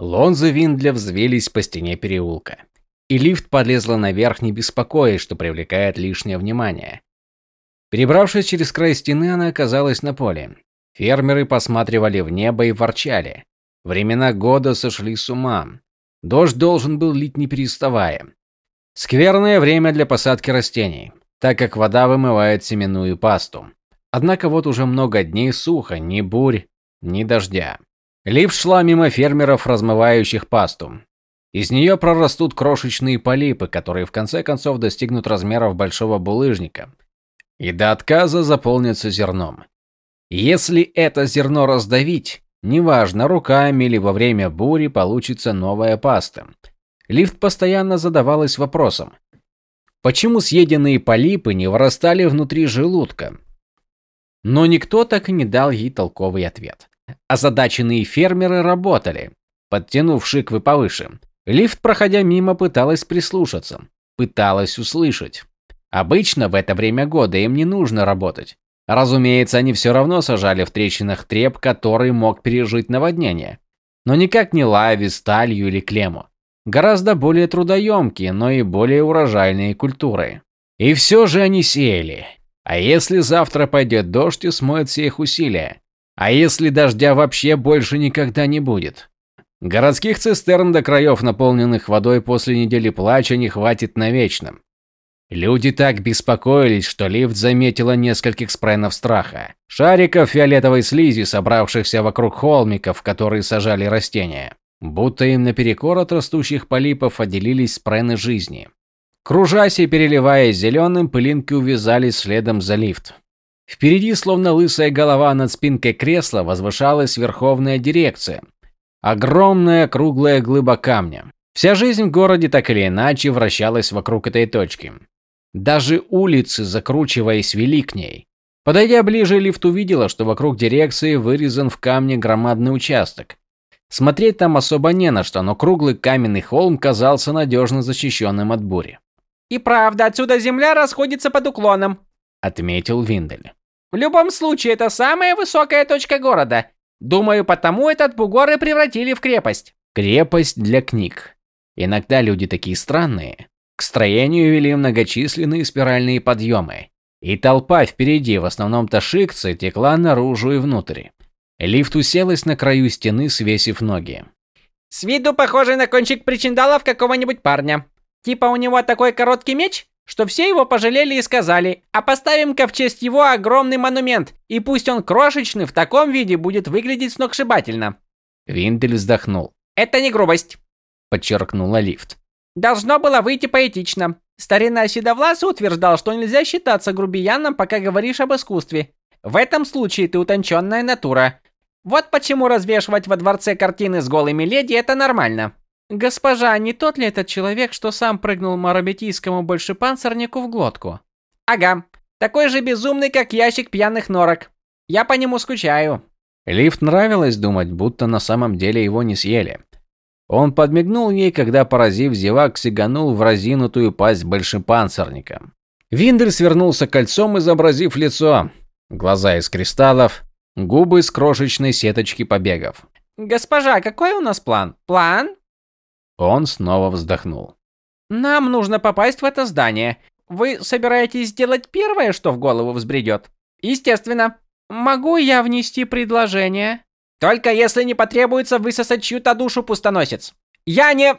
Лонзы Виндля взвелись по стене переулка. И лифт полезла наверх, не беспокоясь, что привлекает лишнее внимание. Перебравшись через край стены, она оказалась на поле. Фермеры посматривали в небо и ворчали. Времена года сошли с ума. Дождь должен был лить не переставая. Скверное время для посадки растений, так как вода вымывает семенную пасту. Однако вот уже много дней сухо, ни бурь, ни дождя. Лифт шла мимо фермеров, размывающих пасту. Из нее прорастут крошечные полипы, которые в конце концов достигнут размеров большого булыжника. И до отказа заполнятся зерном. Если это зерно раздавить, неважно, руками или во время бури получится новая паста. Лифт постоянно задавалась вопросом, почему съеденные полипы не вырастали внутри желудка? Но никто так и не дал ей толковый ответ. Озадаченные фермеры работали, подтянув шиквы повыше. Лифт, проходя мимо, пыталась прислушаться, пыталась услышать. Обычно в это время года им не нужно работать. Разумеется, они все равно сажали в трещинах треп, который мог пережить наводнение. Но никак не лави, сталью или клему. Гораздо более трудоемкие, но и более урожайные культуры. И все же они сеяли. А если завтра пойдет дождь и смоет все их усилия? А если дождя вообще больше никогда не будет? Городских цистерн до краев, наполненных водой после недели плача, не хватит навечно. Люди так беспокоились, что лифт заметила нескольких спренов страха. Шариков фиолетовой слизи, собравшихся вокруг холмиков, которые сажали растения. Будто им наперекор от растущих полипов отделились спрены жизни. Кружась и переливаясь зеленым, пылинки увязались следом за лифт. Впереди, словно лысая голова над спинкой кресла, возвышалась Верховная Дирекция. Огромная круглая глыба камня. Вся жизнь в городе так или иначе вращалась вокруг этой точки. Даже улицы, закручиваясь, вели к ней. Подойдя ближе, лифт увидела, что вокруг дирекции вырезан в камне громадный участок. Смотреть там особо не на что, но круглый каменный холм казался надежно защищенным от бури. «И правда, отсюда земля расходится под уклоном», — отметил Виндель. «В любом случае, это самая высокая точка города. Думаю, потому этот бугор и превратили в крепость». Крепость для книг. Иногда люди такие странные. К строению вели многочисленные спиральные подъемы. И толпа впереди, в основном ташикцы, текла наружу и внутрь. Лифт уселась на краю стены, свесив ноги. «С виду похожий на кончик причиндалов какого-нибудь парня. Типа у него такой короткий меч, что все его пожалели и сказали, а поставим-ка в честь его огромный монумент, и пусть он крошечный, в таком виде будет выглядеть сногсшибательно». Виндель вздохнул. «Это не грубость», — подчеркнула лифт. Должно было выйти поэтично. Старина Седовлас утверждал, что нельзя считаться грубияном, пока говоришь об искусстве. В этом случае ты утонченная натура. Вот почему развешивать во дворце картины с голыми леди это нормально. Госпожа, не тот ли этот человек, что сам прыгнул марабетийскому большепанцирнику в глотку? Ага, такой же безумный, как ящик пьяных норок. Я по нему скучаю. Лифт нравилось думать, будто на самом деле его не съели. Он подмигнул ей, когда, поразив зевак, сиганул в разинутую пасть большепанцирника. Виндель свернулся кольцом, изобразив лицо. Глаза из кристаллов, губы с крошечной сеточки побегов. «Госпожа, какой у нас план? План?» Он снова вздохнул. «Нам нужно попасть в это здание. Вы собираетесь сделать первое, что в голову взбредет?» «Естественно. Могу я внести предложение?» Только если не потребуется высосать чью-то душу пустоносец. Я не...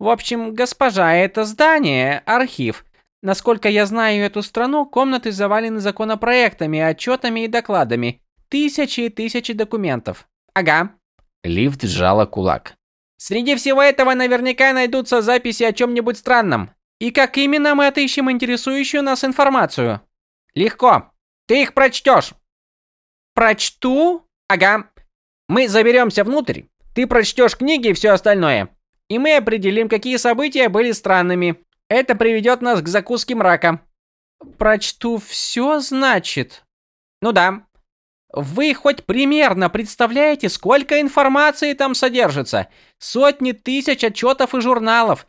В общем, госпожа, это здание – архив. Насколько я знаю эту страну, комнаты завалены законопроектами, отчетами и докладами. Тысячи и тысячи документов. Ага. Лифт сжала кулак. Среди всего этого наверняка найдутся записи о чем-нибудь странном. И как именно мы отыщем интересующую нас информацию? Легко. Ты их прочтешь. Прочту? Ага. Мы заберемся внутрь, ты прочтешь книги и все остальное. И мы определим, какие события были странными. Это приведет нас к закуске мрака. Прочту все, значит? Ну да. Вы хоть примерно представляете, сколько информации там содержится? Сотни тысяч отчетов и журналов.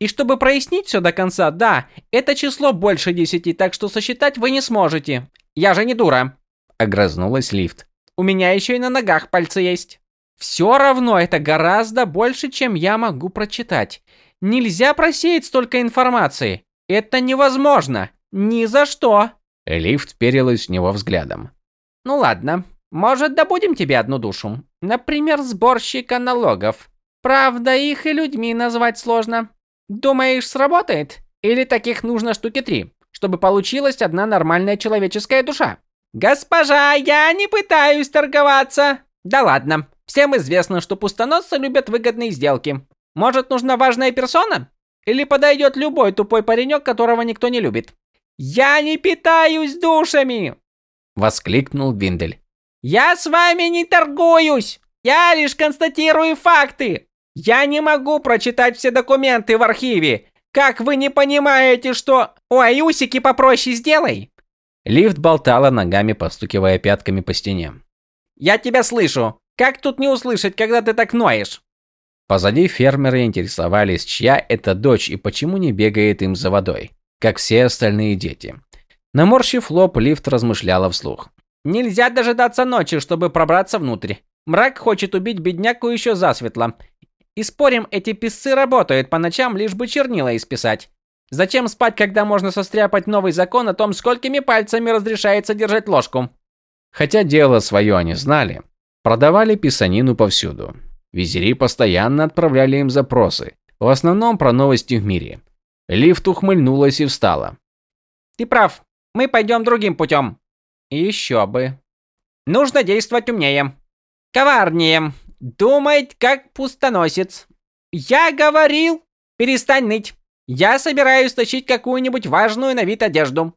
И чтобы прояснить все до конца, да, это число больше десяти, так что сосчитать вы не сможете. Я же не дура. Огрызнулась лифт. У меня еще и на ногах пальцы есть. Все равно это гораздо больше, чем я могу прочитать. Нельзя просеять столько информации. Это невозможно. Ни за что. Лифт перилась в него взглядом. Ну ладно, может, добудем тебе одну душу? Например, сборщика налогов. Правда, их и людьми назвать сложно. Думаешь, сработает? Или таких нужно штуки три, чтобы получилась одна нормальная человеческая душа? Госпожа, я не пытаюсь торговаться. Да ладно, всем известно, что пустоносцы любят выгодные сделки. Может, нужна важная персона? Или подойдет любой тупой паренек, которого никто не любит? Я не питаюсь душами! Воскликнул Виндель. Я с вами не торгуюсь! Я лишь констатирую факты! Я не могу прочитать все документы в архиве! Как вы не понимаете, что... Ой, усики попроще сделай! Лифт болтала ногами, постукивая пятками по стене. Я тебя слышу! Как тут не услышать, когда ты так ноешь? Позади фермеры интересовались, чья это дочь и почему не бегает им за водой, как все остальные дети. Наморщив лоб, лифт размышляла вслух. Нельзя дожидаться ночи, чтобы пробраться внутрь. Мрак хочет убить бедняку еще засветло. И спорим, эти писцы работают по ночам, лишь бы чернила исписать. Зачем спать, когда можно состряпать новый закон о том, сколькими пальцами разрешается держать ложку? Хотя дело свое они знали, продавали писанину повсюду. Визири постоянно отправляли им запросы, в основном про новости в мире. Лифт ухмыльнулась и встала. Ты прав, мы пойдем другим путем. Еще бы. Нужно действовать умнее. Коварнее. Думать как пустоносец. Я говорил, перестань ныть. Я собираюсь тащить какую-нибудь важную на вид одежду.